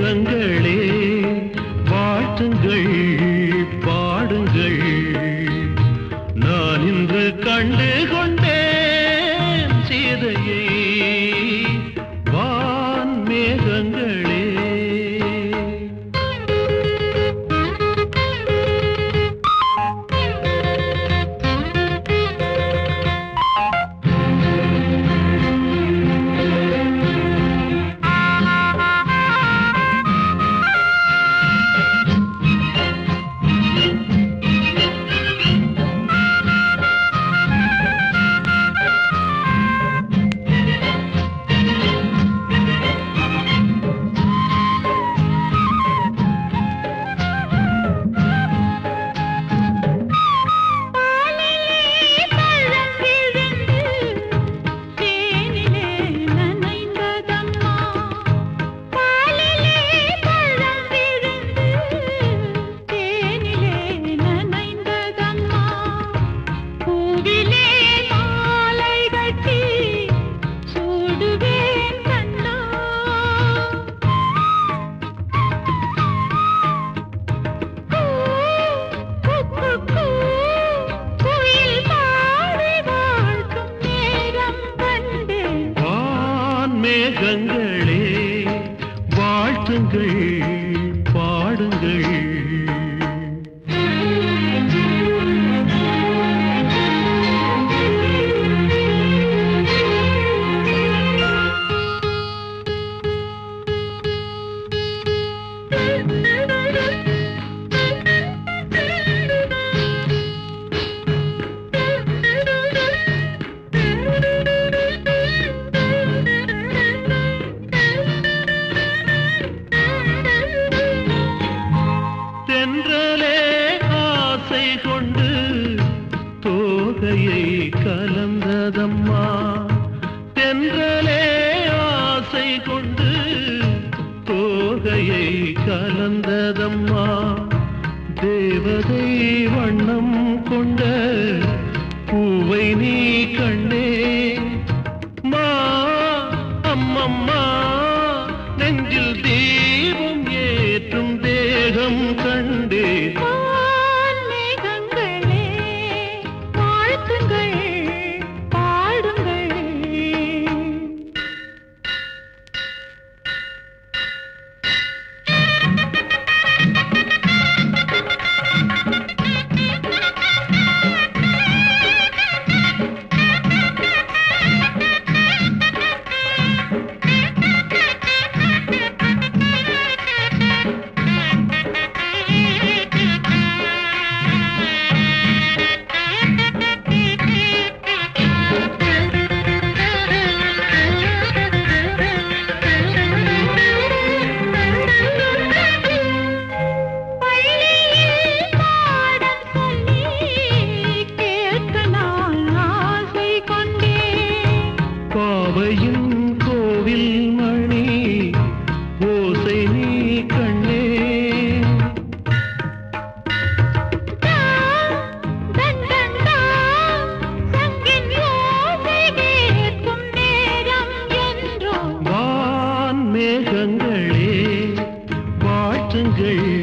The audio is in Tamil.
உள்ளங்களே வாழ்த்துங்கள் பாடுங்கள். நான் இன்று கண்டேன் மேகங்களே வாழ்த்துங்கள் பாடுங்கள். ஆசை கொண்டு தோகையை கலந்ததம்மா. தென்றலே ஆசை கொண்டு தோகையை கலந்ததம்மா. தேவதை வண்ணம் கொண்ட பூவை நீ கண்டே. மா அம்மம்மா நெஞ்சில் தீபம் ஏற்றும் தேகம் கண்டே. மணி ஓசை நீ கண்ணே. வான்மேகங்களே வாழ்த்துங்கள்